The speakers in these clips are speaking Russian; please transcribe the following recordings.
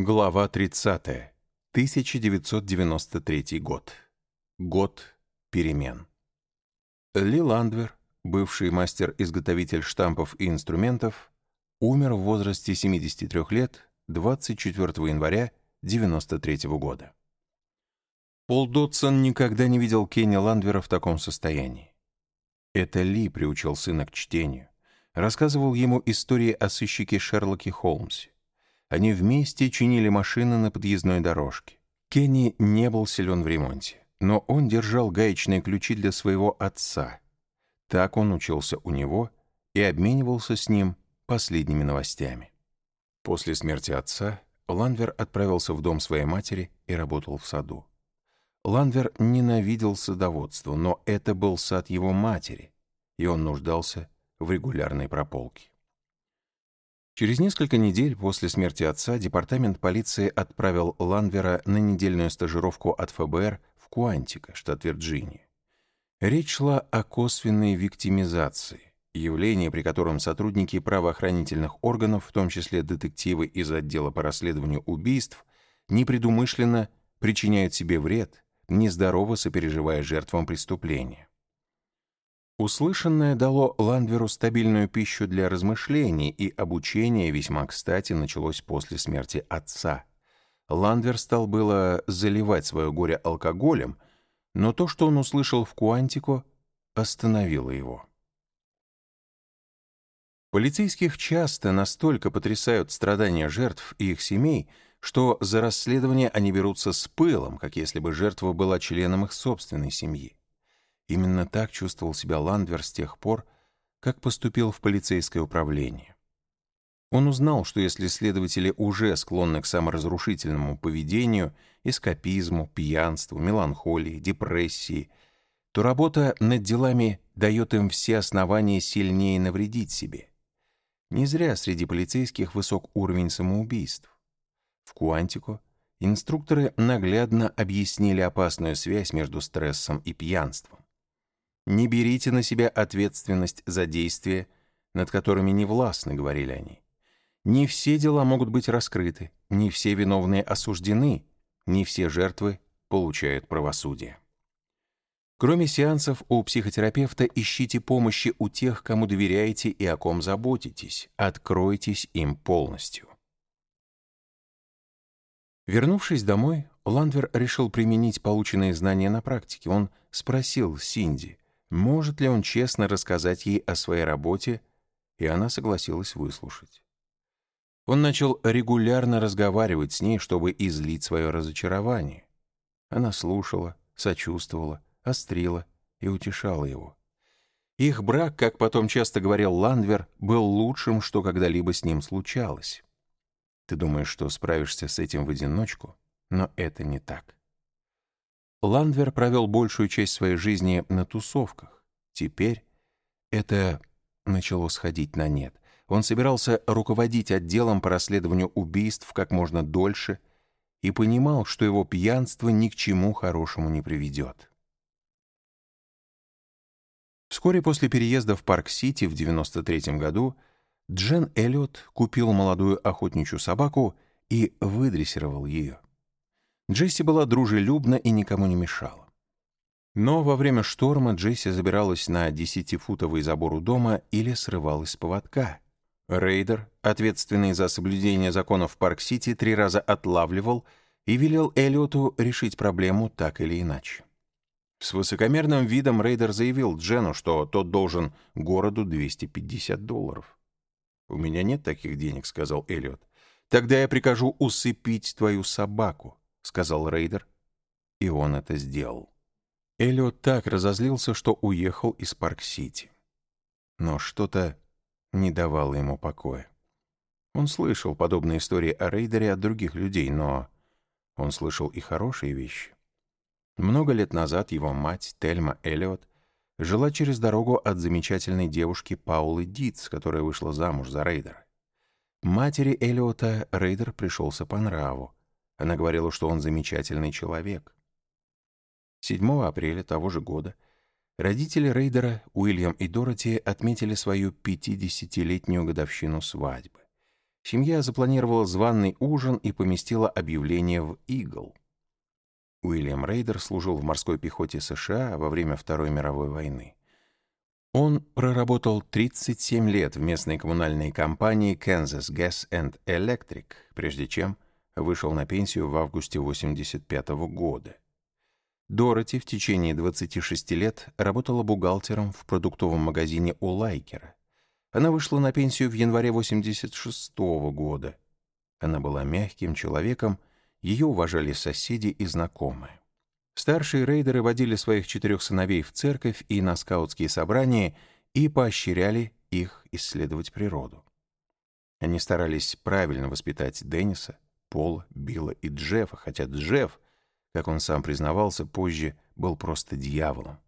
Глава 30. 1993 год. Год перемен. Ли Ландвер, бывший мастер-изготовитель штампов и инструментов, умер в возрасте 73 лет 24 января 1993 года. Пол Дотсон никогда не видел Кенни Ландвера в таком состоянии. Это Ли приучил сына к чтению, рассказывал ему истории о сыщике Шерлоке Холмсе. Они вместе чинили машины на подъездной дорожке. Кенни не был силен в ремонте, но он держал гаечные ключи для своего отца. Так он учился у него и обменивался с ним последними новостями. После смерти отца Ланвер отправился в дом своей матери и работал в саду. Ланвер ненавидел садоводство, но это был сад его матери, и он нуждался в регулярной прополке. Через несколько недель после смерти отца департамент полиции отправил Ланвера на недельную стажировку от ФБР в Куантико, штат Вирджиния. Речь шла о косвенной виктимизации, явлении, при котором сотрудники правоохранительных органов, в том числе детективы из отдела по расследованию убийств, непредумышленно причиняют себе вред, нездорово сопереживая жертвам преступления. Услышанное дало Ландверу стабильную пищу для размышлений, и обучение весьма кстати началось после смерти отца. Ландвер стал было заливать свое горе алкоголем, но то, что он услышал в Куантико, остановило его. Полицейских часто настолько потрясают страдания жертв и их семей, что за расследование они берутся с пылом, как если бы жертва была членом их собственной семьи. Именно так чувствовал себя Ландвер с тех пор, как поступил в полицейское управление. Он узнал, что если следователи уже склонны к саморазрушительному поведению, эскапизму, пьянству, меланхолии, депрессии, то работа над делами дает им все основания сильнее навредить себе. Не зря среди полицейских высок уровень самоубийств. В Куантико инструкторы наглядно объяснили опасную связь между стрессом и пьянством. Не берите на себя ответственность за действия, над которыми не властны, говорили они. Не все дела могут быть раскрыты, не все виновные осуждены, не все жертвы получают правосудие. Кроме сеансов у психотерапевта ищите помощи у тех, кому доверяете и о ком заботитесь. Откройтесь им полностью. Вернувшись домой, Ландвер решил применить полученные знания на практике. Он спросил Синди, может ли он честно рассказать ей о своей работе, и она согласилась выслушать. Он начал регулярно разговаривать с ней, чтобы излить свое разочарование. Она слушала, сочувствовала, острила и утешала его. Их брак, как потом часто говорил Ландвер, был лучшим, что когда-либо с ним случалось. Ты думаешь, что справишься с этим в одиночку, но это не так. Ландвер провел большую часть своей жизни на тусовках. Теперь это начало сходить на нет. Он собирался руководить отделом по расследованию убийств как можно дольше и понимал, что его пьянство ни к чему хорошему не приведет. Вскоре после переезда в Парк-Сити в 93 году Джен Эллиот купил молодую охотничью собаку и выдрессировал ее. Джесси была дружелюбна и никому не мешала. Но во время шторма Джесси забиралась на десятифутовый забор у дома или срывалась с поводка. Рейдер, ответственный за соблюдение законов Парк-Сити, три раза отлавливал и велел Эллиоту решить проблему так или иначе. С высокомерным видом Рейдер заявил Джену, что тот должен городу 250 долларов. «У меня нет таких денег», — сказал Эллиот. «Тогда я прикажу усыпить твою собаку». — сказал Рейдер, и он это сделал. Эллиот так разозлился, что уехал из Парк-Сити. Но что-то не давало ему покоя. Он слышал подобные истории о Рейдере от других людей, но он слышал и хорошие вещи. Много лет назад его мать, Тельма Эллиот, жила через дорогу от замечательной девушки Паулы Дитс, которая вышла замуж за Рейдера. Матери Эллиота Рейдер пришелся по нраву, она говорила, что он замечательный человек. 7 апреля того же года родители Рейдера, Уильям и Дороти, отметили свою 50-летнюю годовщину свадьбы. семья запланировала званный ужин и поместила объявление в «Игл». Уильям Рейдер служил в морской пехоте США во время Второй мировой войны. Он проработал 37 лет в местной коммунальной компании Kansas Gas and Electric, прежде чем вышел на пенсию в августе 1985 года. Дороти в течение 26 лет работала бухгалтером в продуктовом магазине у Лайкера. Она вышла на пенсию в январе 1986 года. Она была мягким человеком, ее уважали соседи и знакомые. Старшие рейдеры водили своих четырех сыновей в церковь и на скаутские собрания и поощряли их исследовать природу. Они старались правильно воспитать Денниса, Пола, Билла и Джеффа, хотя Джефф, как он сам признавался позже, был просто дьяволом.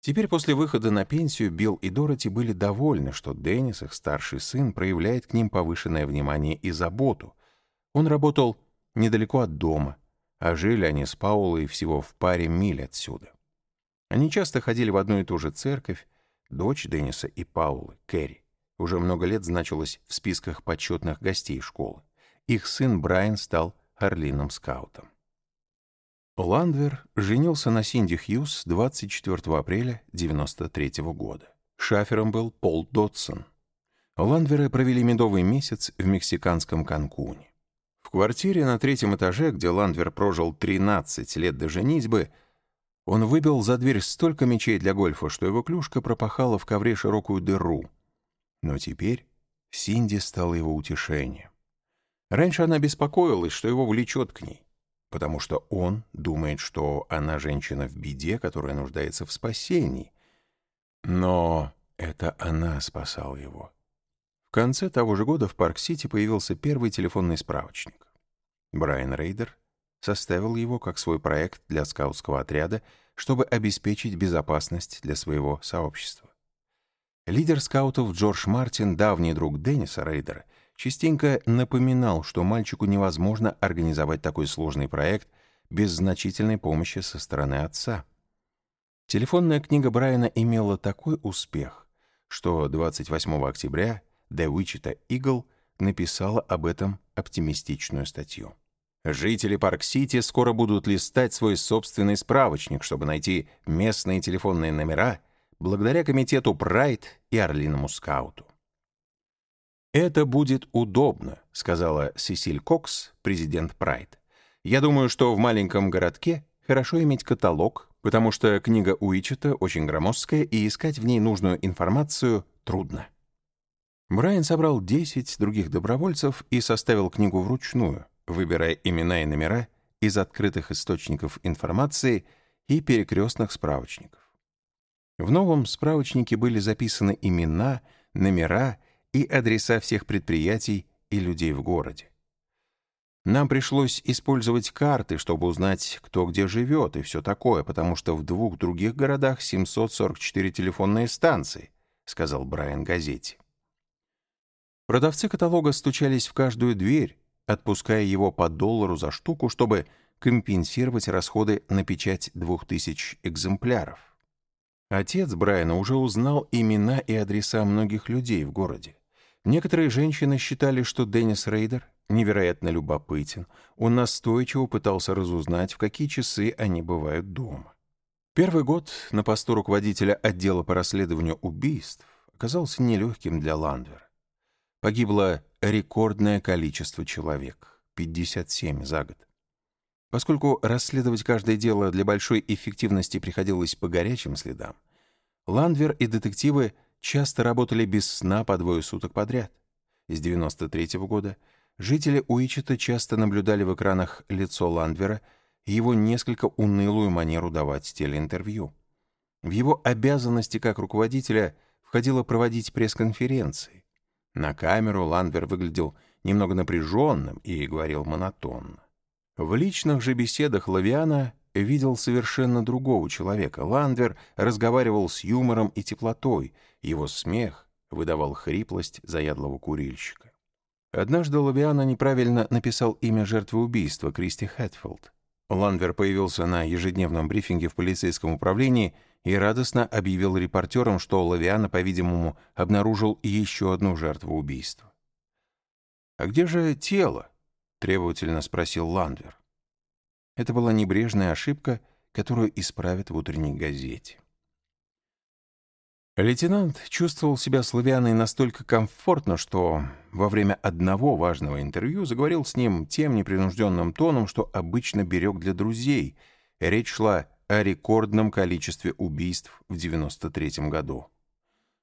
Теперь после выхода на пенсию Билл и Дороти были довольны, что Деннис, их старший сын, проявляет к ним повышенное внимание и заботу. Он работал недалеко от дома, а жили они с Паулой всего в паре миль отсюда. Они часто ходили в одну и ту же церковь, дочь Денниса и Паулы, Кэрри, уже много лет значилась в списках почетных гостей школы. Их сын Брайан стал орлиным скаутом. Ландвер женился на Синди Хьюз 24 апреля 1993 года. Шафером был Пол Дотсон. Ландверы провели медовый месяц в мексиканском Канкуне. В квартире на третьем этаже, где Ландвер прожил 13 лет до женитьбы, он выбил за дверь столько мечей для гольфа, что его клюшка пропахала в ковре широкую дыру. Но теперь Синди стала его утешением. Раньше она беспокоилась, что его влечет к ней, потому что он думает, что она женщина в беде, которая нуждается в спасении. Но это она спасала его конце того же года в Парк-Сити появился первый телефонный справочник. Брайан Рейдер составил его как свой проект для скаутского отряда, чтобы обеспечить безопасность для своего сообщества. Лидер скаутов Джордж Мартин, давний друг Денниса Рейдера, частенько напоминал, что мальчику невозможно организовать такой сложный проект без значительной помощи со стороны отца. Телефонная книга Брайана имела такой успех, что 28 октября The Wichita Eagle написала об этом оптимистичную статью. Жители Парк-Сити скоро будут листать свой собственный справочник, чтобы найти местные телефонные номера благодаря комитету Прайд и Орлиному скауту. «Это будет удобно», — сказала Сесиль Кокс, президент Прайд. «Я думаю, что в маленьком городке хорошо иметь каталог, потому что книга Уичета очень громоздкая, и искать в ней нужную информацию трудно». Брайан собрал 10 других добровольцев и составил книгу вручную, выбирая имена и номера из открытых источников информации и перекрестных справочников. В новом справочнике были записаны имена, номера и адреса всех предприятий и людей в городе. Нам пришлось использовать карты, чтобы узнать, кто где живет и все такое, потому что в двух других городах 744 телефонные станции, сказал Брайан газете. Продавцы каталога стучались в каждую дверь, отпуская его по доллару за штуку, чтобы компенсировать расходы на печать двух тысяч экземпляров. Отец Брайана уже узнал имена и адреса многих людей в городе. Некоторые женщины считали, что Деннис Рейдер невероятно любопытен. Он настойчиво пытался разузнать, в какие часы они бывают дома. Первый год на посту руководителя отдела по расследованию убийств оказался нелегким для Ландвера. Погибло рекордное количество человек — 57 за год. Поскольку расследовать каждое дело для большой эффективности приходилось по горячим следам, Ландвер и детективы часто работали без сна по двое суток подряд. С 93 -го года жители Уичета часто наблюдали в экранах лицо Ландвера и его несколько унылую манеру давать телеинтервью. В его обязанности как руководителя входило проводить пресс-конференции, на камеру Ландвер выглядел немного напряженным и говорил монотонно. В личных же беседах Лавиана видел совершенно другого человека. Ландвер разговаривал с юмором и теплотой, его смех выдавал хриплость заядлого курильщика. Однажды Лавиана неправильно написал имя жертвы убийства Кристи Хэтфилд. Ландвер появился на ежедневном брифинге в полицейском управлении и радостно объявил репортерам, что Лавиана, по-видимому, обнаружил еще одну жертву убийства. «А где же тело?» — требовательно спросил Ландвер. Это была небрежная ошибка, которую исправят в утренней газете. Лейтенант чувствовал себя славяной настолько комфортно, что во время одного важного интервью заговорил с ним тем непринужденным тоном, что обычно берег для друзей. Речь шла о рекордном количестве убийств в 93 году.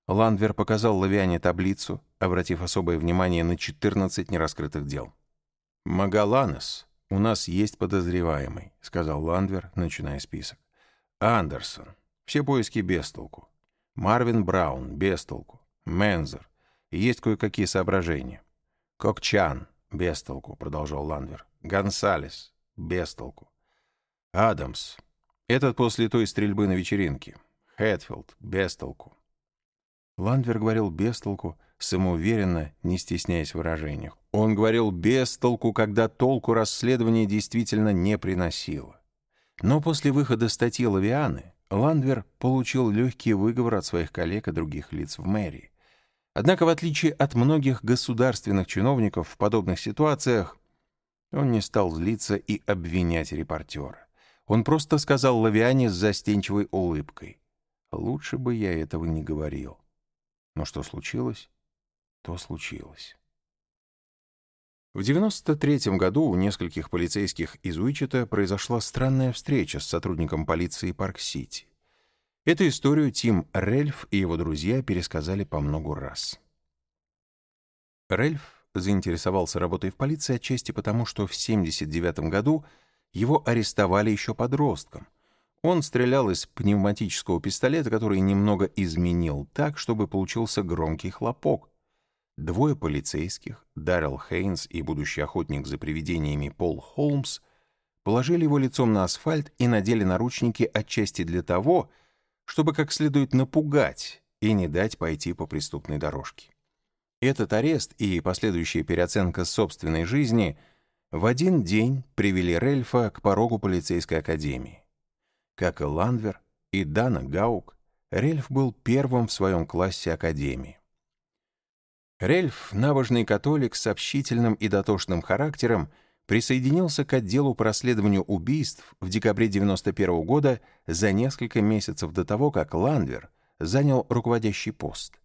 Ландвер показал Лавиане таблицу, обратив особое внимание на 14 нераскрытых дел. «Магаланес, у нас есть подозреваемый», — сказал Ландвер, начиная список. «Андерсон. Все поиски без толку. Марвин Браун, без толку. Мензер. Есть кое-какие соображения. Кокчан, без толку, продолжал Ланвер. Гонсалес, без толку. Адамс. Этот после той стрельбы на вечеринке. Хэтфилд, без толку. Ландвер говорил без толку, самоуверенно, не стесняясь в выражениях. Он говорил без толку, когда толку расследования действительно не приносило. Но после выхода статьи Лавианы Ландвер получил легкий выговор от своих коллег и других лиц в мэрии. Однако, в отличие от многих государственных чиновников в подобных ситуациях, он не стал злиться и обвинять репортера. Он просто сказал Лавиане с застенчивой улыбкой. «Лучше бы я этого не говорил». Но что случилось, то случилось. В 93 году у нескольких полицейских из Уичета произошла странная встреча с сотрудником полиции Парк-Сити. Эту историю Тим Рельф и его друзья пересказали по многу раз. Рельф заинтересовался работой в полиции отчасти потому, что в 79 году его арестовали еще подростком. Он стрелял из пневматического пистолета, который немного изменил так, чтобы получился громкий хлопок. Двое полицейских, Даррел Хейнс и будущий охотник за привидениями Пол Холмс, положили его лицом на асфальт и надели наручники отчасти для того, чтобы как следует напугать и не дать пойти по преступной дорожке. Этот арест и последующая переоценка собственной жизни в один день привели Рельфа к порогу полицейской академии. Как и Ландвер и Дана Гаук, Рельф был первым в своем классе академии. Рельф, набожный католик с общительным и дотошным характером, присоединился к отделу по расследованию убийств в декабре 1991 года за несколько месяцев до того, как Ландвер занял руководящий пост.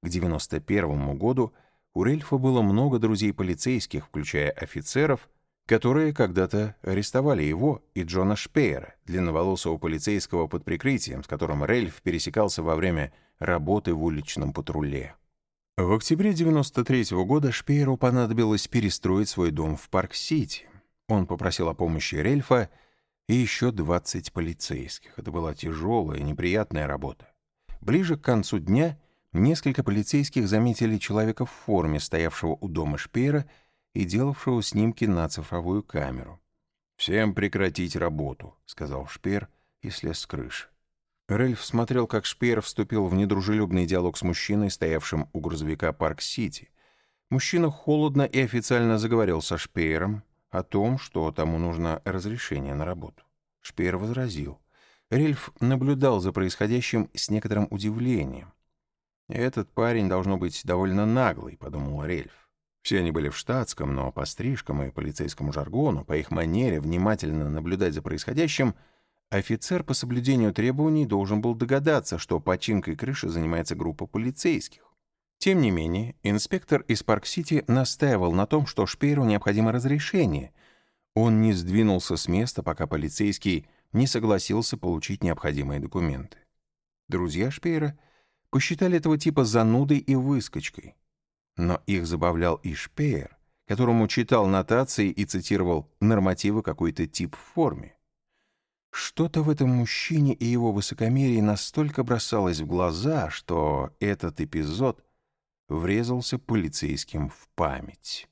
К 1991 году у Рельфа было много друзей полицейских, включая офицеров, которые когда-то арестовали его и Джона Шпеера, длинноволосого полицейского под прикрытием, с которым Рельф пересекался во время работы в уличном патруле. В октябре 93 -го года Шпееру понадобилось перестроить свой дом в Парк-Сити. Он попросил о помощи Рельфа и еще 20 полицейских. Это была тяжелая, неприятная работа. Ближе к концу дня несколько полицейских заметили человека в форме, стоявшего у дома Шпеера и делавшего снимки на цифровую камеру. «Всем прекратить работу», — сказал Шпеер и слез с крыши. Рельф смотрел, как Шпеер вступил в недружелюбный диалог с мужчиной, стоявшим у грузовика Парк-Сити. Мужчина холодно и официально заговорил со Шпеером о том, что тому нужно разрешение на работу. Шпеер возразил. Рельф наблюдал за происходящим с некоторым удивлением. «Этот парень должно быть довольно наглый», — подумал Рельф. Все они были в штатском, но по стрижкам и полицейскому жаргону, по их манере внимательно наблюдать за происходящим — Офицер по соблюдению требований должен был догадаться, что починкой крыши занимается группа полицейских. Тем не менее, инспектор из Парк-Сити настаивал на том, что Шпейру необходимо разрешение. Он не сдвинулся с места, пока полицейский не согласился получить необходимые документы. Друзья Шпейра посчитали этого типа занудой и выскочкой. Но их забавлял и Шпеер, которому читал нотации и цитировал нормативы какой-то тип в форме. Что-то в этом мужчине и его высокомерии настолько бросалось в глаза, что этот эпизод врезался полицейским в память.